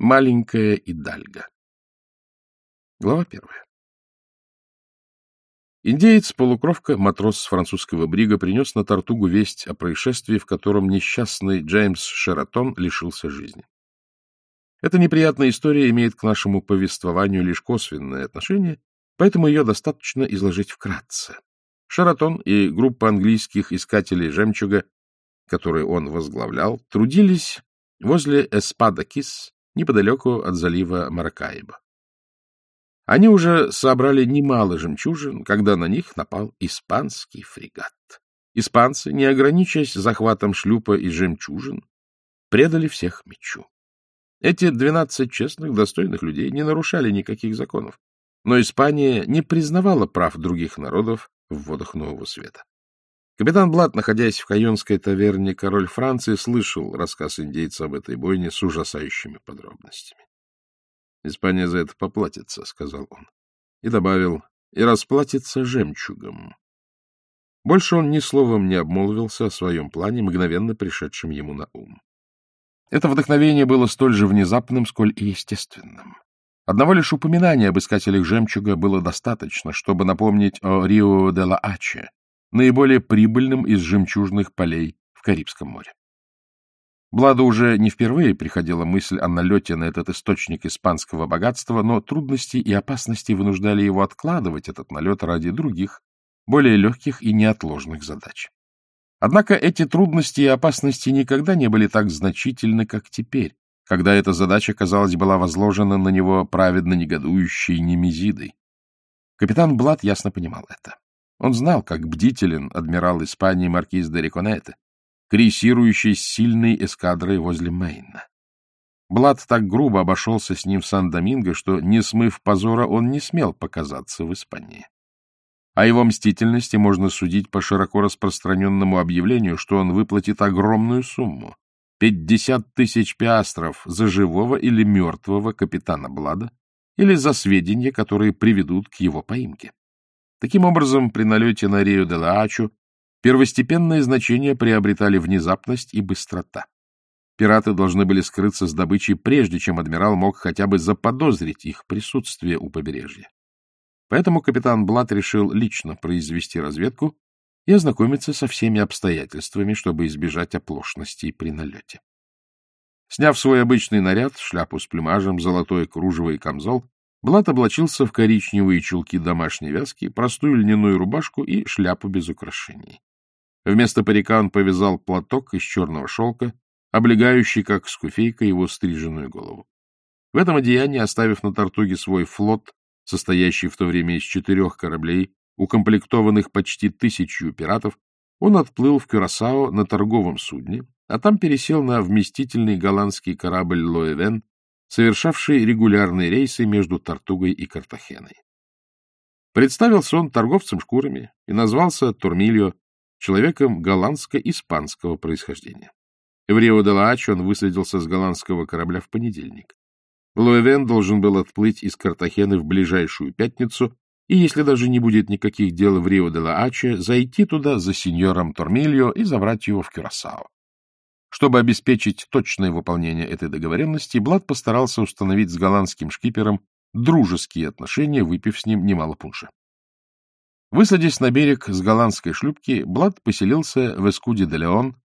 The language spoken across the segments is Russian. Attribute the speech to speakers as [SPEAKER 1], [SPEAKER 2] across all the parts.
[SPEAKER 1] Маленькая Идальга. Глава первая. Индеец-полукровка, матрос с французского брига, принес на Тартугу весть о происшествии, в котором несчастный Джеймс Шератон лишился жизни. Эта неприятная история имеет к нашему повествованию лишь косвенное отношение, поэтому ее достаточно изложить вкратце. Шератон и группа английских искателей жемчуга, которые он возглавлял, трудились возле Эспада-Кис, неподалеку от залива Маракаиба. Они уже собрали немало жемчужин, когда на них напал испанский фрегат. Испанцы, не ограничиваясь захватом шлюпа и жемчужин, предали всех мечу. Эти двенадцать честных, достойных людей не нарушали никаких законов, но Испания не признавала прав других народов в водах Нового Света. Капитан Блад, находясь в кайонской таверне «Король Франции», слышал рассказ индейца об этой бойне с ужасающими подробностями. — Испания за это поплатится, — сказал он. И добавил, — и расплатится жемчугом. Больше он ни словом не обмолвился о своем плане, мгновенно пришедшем ему на ум. Это вдохновение было столь же внезапным, сколь и естественным. Одного лишь упоминания об искателях жемчуга было достаточно, чтобы напомнить о Рио-де-ла-Аче, наиболее прибыльным из жемчужных полей в Карибском море. Бладу уже не впервые приходила мысль о налете на этот источник испанского богатства, но трудности и опасности вынуждали его откладывать этот налет ради других, более легких и неотложных задач. Однако эти трудности и опасности никогда не были так значительны, как теперь, когда эта задача, казалось, была возложена на него праведно негодующей Немезидой. Капитан Блад ясно понимал это. Он знал, как бдителен адмирал Испании маркиз де Реконете, крейсирующий с сильной эскадрой возле Мейна. Блад так грубо обошелся с ним в Сан-Доминго, что, не смыв позора, он не смел показаться в Испании. О его мстительности можно судить по широко распространенному объявлению, что он выплатит огромную сумму — пятьдесят тысяч пиастров за живого или мертвого капитана Блада или за сведения, которые приведут к его поимке. Таким образом, при налете на Рио-де-ла-Ачу первостепенное значение приобретали внезапность и быстрота. Пираты должны были скрыться с добычей, прежде чем адмирал мог хотя бы заподозрить их присутствие у побережья. Поэтому капитан Блат решил лично произвести разведку и ознакомиться со всеми обстоятельствами, чтобы избежать оплошностей при налете. Сняв свой обычный наряд, шляпу с плюмажем, золотое кружево и камзол, Блат облачился в коричневые чулки домашней вязки, простую льняную рубашку и шляпу без украшений. Вместо парика он повязал платок из черного шелка, облегающий, как скуфейка, его стриженную голову. В этом одеянии, оставив на Тартуге свой флот, состоящий в то время из четырех кораблей, укомплектованных почти тысячью пиратов, он отплыл в Кюрасао на торговом судне, а там пересел на вместительный голландский корабль «Лоэвен», совершавший регулярные рейсы между Тартугой и Картахеной. Представился он торговцем шкурами и назвался Турмильо, человеком голландско-испанского происхождения. В Рио-де-Ла-Ач он высадился с голландского корабля в понедельник. Луэвен должен был отплыть из Картахены в ближайшую пятницу, и если даже не будет никаких дел в Рио-де-Ла-Аче, зайти туда за сеньором Тормильо и забрать его в Кюрасао. Чтобы обеспечить точное выполнение этой договоренности, Блад постарался установить с голландским шкипером дружеские отношения, выпив с ним немало пунша. Высадясь на берег с голландской шлюпки, Блад поселился в Эскуде де Леон,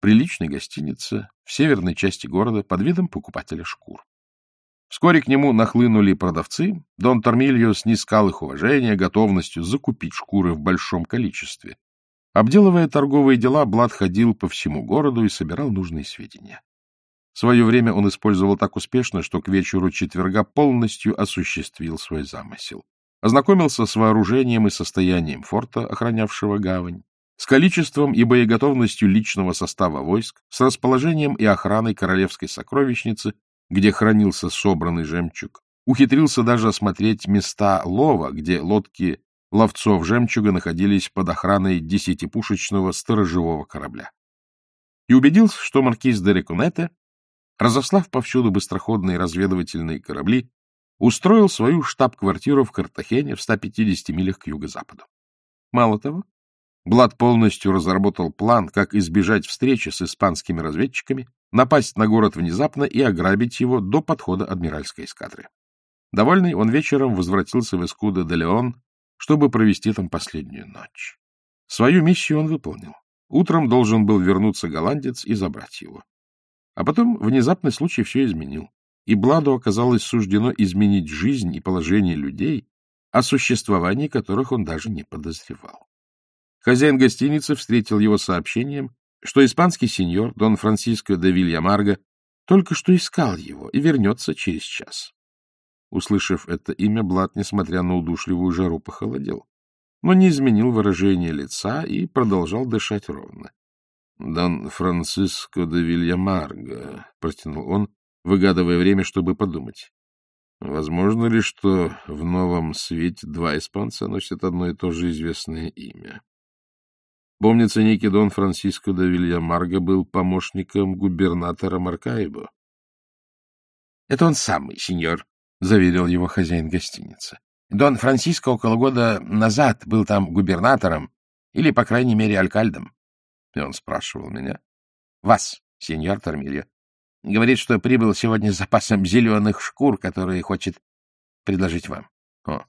[SPEAKER 1] приличной гостинице в северной части города под видом покупателя шкур. Вскоре к нему нахлынули продавцы, Дон Тормильо снискал их уважение готовностью закупить шкуры в большом количестве, Обделывая торговые дела, Блад ходил по всему городу и собирал нужные сведения. Свое время он использовал так успешно, что к вечеру четверга полностью осуществил свой замысел. Ознакомился с вооружением и состоянием форта, охранявшего гавань, с количеством и боеготовностью личного состава войск, с расположением и охраной королевской сокровищницы, где хранился собранный жемчуг, ухитрился даже осмотреть места лова, где лодки ловцов жемчуга находились под охраной десятипушечного сторожевого корабля. И убедился, что маркиз де Реконете, разослав повсюду быстроходные разведывательные корабли, устроил свою штаб-квартиру в Картахене в 150 милях к юго-западу. Мало того, Блад полностью разработал план, как избежать встречи с испанскими разведчиками напасть на город внезапно и ограбить его до подхода адмиральской эскадры. Довольный, он вечером возвратился в Эскудо де Леон, чтобы провести там последнюю ночь. Свою миссию он выполнил. Утром должен был вернуться голландец и забрать его. А потом внезапный случай все изменил, и Бладу оказалось суждено изменить жизнь и положение людей, о существовании которых он даже не подозревал. Хозяин гостиницы встретил его сообщением, что испанский сеньор Дон Франциско де Вильямарго только что искал его и вернется через час. Услышав это имя, Блад, несмотря на удушливую жару, похолодел, но не изменил выражение лица и продолжал дышать ровно. — Дон Франциско де Вильямарго, — протянул он, выгадывая время, чтобы подумать. — Возможно ли, что в новом свете два испанца носят одно и то же известное имя? Помнится, некий Дон Франциско де Вильямарго был помощником губернатора Маркаибо. — Это он самый, сеньор, — заверил его хозяин гостиницы. Дон Франциско около года назад был там губернатором или, по крайней мере, алькальдом. И он спрашивал меня. — Вас, сеньор Тормильо. Говорит, что прибыл сегодня с запасом зеленых шкур, которые хочет предложить вам. О,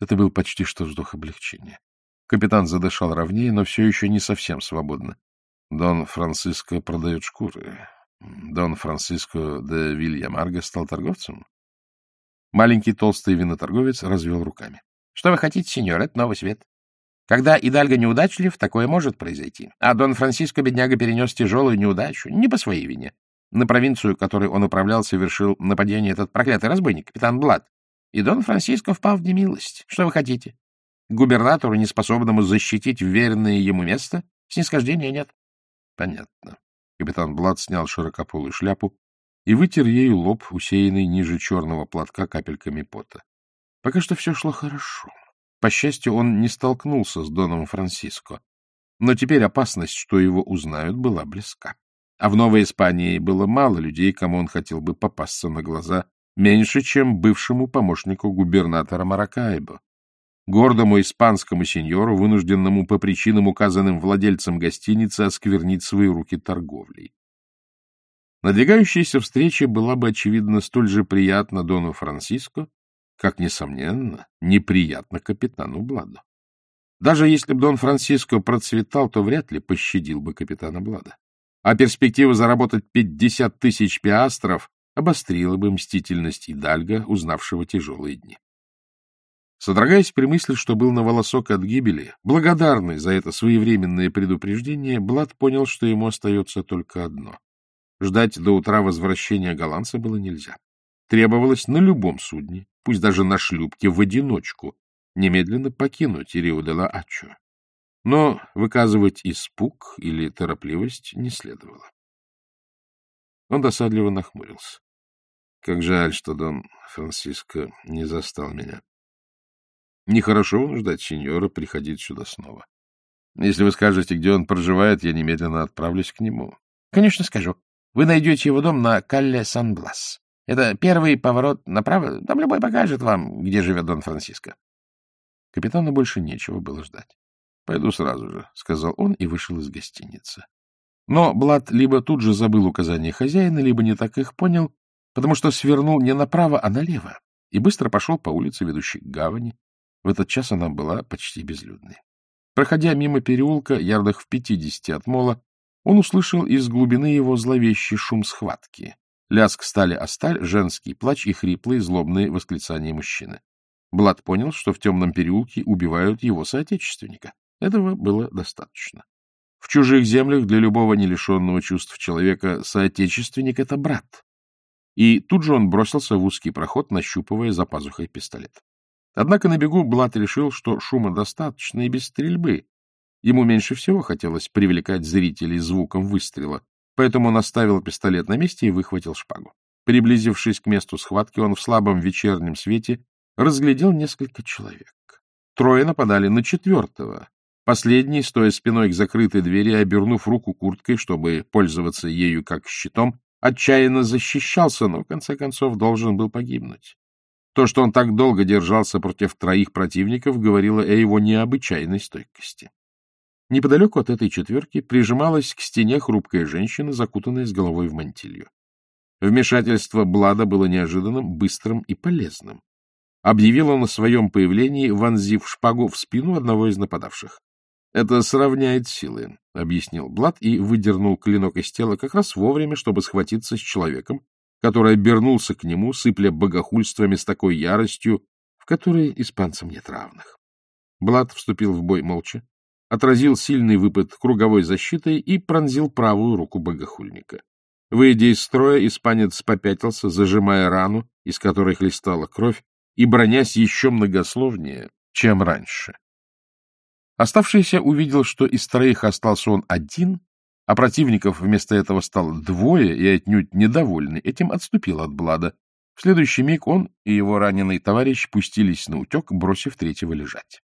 [SPEAKER 1] это был почти что вздох облегчения. Капитан задышал ровнее, но все еще не совсем свободно. Дон Франциско продает шкуры. Дон Франциско де Вильямарго стал торговцем? Маленький толстый виноторговец развел руками. — Что вы хотите, сеньор, это новый свет. Когда Идальго неудачлив, такое может произойти. А Дон Франциско, бедняга, перенес тяжелую неудачу, не по своей вине. На провинцию, которой он управлял, совершил нападение этот проклятый разбойник, капитан Блад. И Дон Франциско впал в немилость. Что вы хотите? Губернатору, неспособному защитить верное ему место, снисхождения нет. Понятно. Капитан Блад снял широкополую шляпу и вытер ею лоб, усеянный ниже черного платка капельками пота. Пока что все шло хорошо. По счастью, он не столкнулся с Доном Франциско. Но теперь опасность, что его узнают, была близка. А в Новой Испании было мало людей, кому он хотел бы попасться на глаза, меньше, чем бывшему помощнику губернатора Маракайбо. Гордому испанскому сеньору, вынужденному по причинам, указанным владельцам гостиницы, осквернить свои руки торговлей. Надвигающаяся встреча была бы, очевидно, столь же приятна Дону Франциско, как, несомненно, неприятно капитану Бладу. Даже если бы Дон Франциско процветал, то вряд ли пощадил бы капитана Блада. А перспектива заработать пятьдесят тысяч пиастров обострила бы мстительность Идальга, узнавшего тяжелые дни. Содрогаясь при мысли, что был на волосок от гибели, благодарный за это своевременное предупреждение, Блад понял, что ему остается только одно Ждать до утра возвращения голландца было нельзя. Требовалось на любом судне, пусть даже на шлюпке, в одиночку, немедленно покинуть Рио-де-ла-Ачо. Но выказывать испуг или торопливость не следовало. Он досадливо нахмурился. Как жаль, что Дон Франциско не застал меня. Нехорошо ждать сеньора приходить сюда снова. Если вы скажете, где он проживает, я немедленно отправлюсь к нему. — Конечно, скажу. Вы найдете его дом на Калле Сан-Блас. Это первый поворот направо. Там любой покажет вам, где живет Дон Франциско. Капитану больше нечего было ждать. — Пойду сразу же, — сказал он и вышел из гостиницы. Но Блад либо тут же забыл указания хозяина, либо не так их понял, потому что свернул не направо, а налево, и быстро пошел по улице, ведущей к гавани. В этот час она была почти безлюдной. Проходя мимо переулка, ярдах в пятидесяти от мола, он услышал из глубины его зловещий шум схватки. Лязг стали о сталь, женский плач и хриплые злобные восклицания мужчины. Блад понял, что в темном переулке убивают его соотечественника. Этого было достаточно. В чужих землях для любого нелишенного чувств человека соотечественник — это брат. И тут же он бросился в узкий проход, нащупывая за пазухой пистолет. Однако на бегу Блад решил, что шума достаточно и без стрельбы, Ему меньше всего хотелось привлекать зрителей звуком выстрела, поэтому он оставил пистолет на месте и выхватил шпагу. Приблизившись к месту схватки, он в слабом вечернем свете разглядел несколько человек. Трое нападали на четвертого. Последний, стоя спиной к закрытой двери, обернув руку курткой, чтобы пользоваться ею как щитом, отчаянно защищался, но в конце концов должен был погибнуть. То, что он так долго держался против троих противников, говорило о его необычайной стойкости. Неподалеку от этой четверки прижималась к стене хрупкая женщина, закутанная с головой в мантилью. Вмешательство Блада было неожиданным, быстрым и полезным. Объявил он о своем появлении, вонзив шпагу в спину одного из нападавших. — Это сравняет силы, — объяснил Блад и выдернул клинок из тела как раз вовремя, чтобы схватиться с человеком, который обернулся к нему, сыпля богохульствами с такой яростью, в которой испанцам нет равных. Блад вступил в бой молча, отразил сильный выпад круговой защитой и пронзил правую руку богохульника. Выйдя из строя, испанец попятился, зажимая рану, из которой хлестала кровь, и бронясь еще многословнее, чем раньше. Оставшийся увидел, что из троих остался он один, а противников вместо этого стало двое и отнюдь недовольный этим отступил от Блада. В следующий миг он и его раненый товарищ пустились на утек, бросив третьего лежать.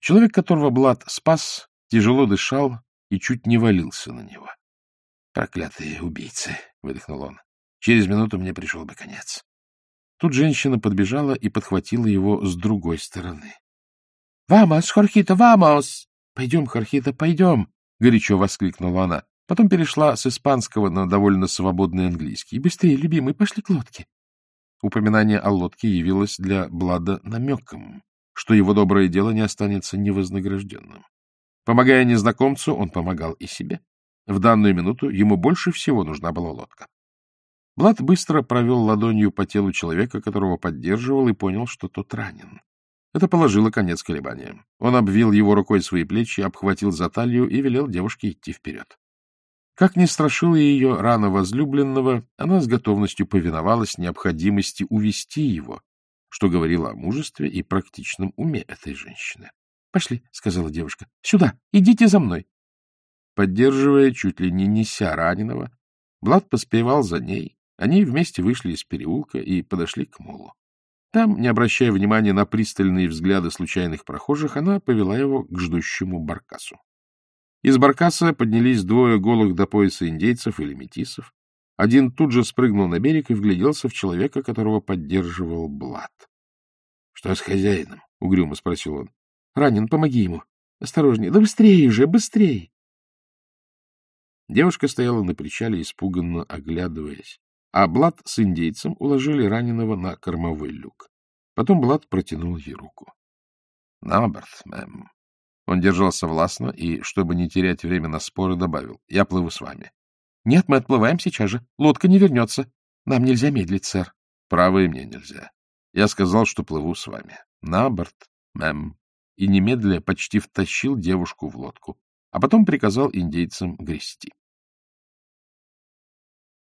[SPEAKER 1] Человек, которого Блад спас, тяжело дышал и чуть не валился на него. — Проклятые убийцы! — выдохнул он. — Через минуту мне пришел бы конец. Тут женщина подбежала и подхватила его с другой стороны. — Вамос, Хорхита, вамос! — Пойдем, Хорхита, пойдем! — горячо воскликнула она. Потом перешла с испанского на довольно свободный английский. — Быстрее, любимый, пошли к лодке. Упоминание о лодке явилось для Блада намеком что его доброе дело не останется невознагражденным. Помогая незнакомцу, он помогал и себе. В данную минуту ему больше всего нужна была лодка. Блад быстро провел ладонью по телу человека, которого поддерживал, и понял, что тот ранен. Это положило конец колебаниям. Он обвил его рукой свои плечи, обхватил за талию и велел девушке идти вперед. Как ни страшила ее рана возлюбленного, она с готовностью повиновалась необходимости увести его, что говорило о мужестве и практичном уме этой женщины. — Пошли, — сказала девушка. — Сюда, идите за мной. Поддерживая, чуть ли не неся раненого, Блад поспевал за ней. Они вместе вышли из переулка и подошли к молу. Там, не обращая внимания на пристальные взгляды случайных прохожих, она повела его к ждущему баркасу. Из баркаса поднялись двое голых до пояса индейцев или метисов. Один тут же спрыгнул на берег и вгляделся в человека, которого поддерживал Блад. — Что с хозяином? — угрюмо спросил он. — Ранен, помоги ему. Осторожнее. Да быстрее же, быстрее! Девушка стояла на причале, испуганно оглядываясь, а Блад с индейцем уложили раненого на кормовой люк. Потом Блад протянул ей руку. — На борт, мэм. Он держался властно и, чтобы не терять время на споры, добавил. — Я плыву с вами. — Нет, мы отплываем сейчас же. Лодка не вернется. Нам нельзя медлить, сэр. — Право и мне нельзя. Я сказал, что плыву с вами. На борт, мэм. И немедля почти втащил девушку в лодку, а потом приказал индейцам грести.